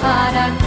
para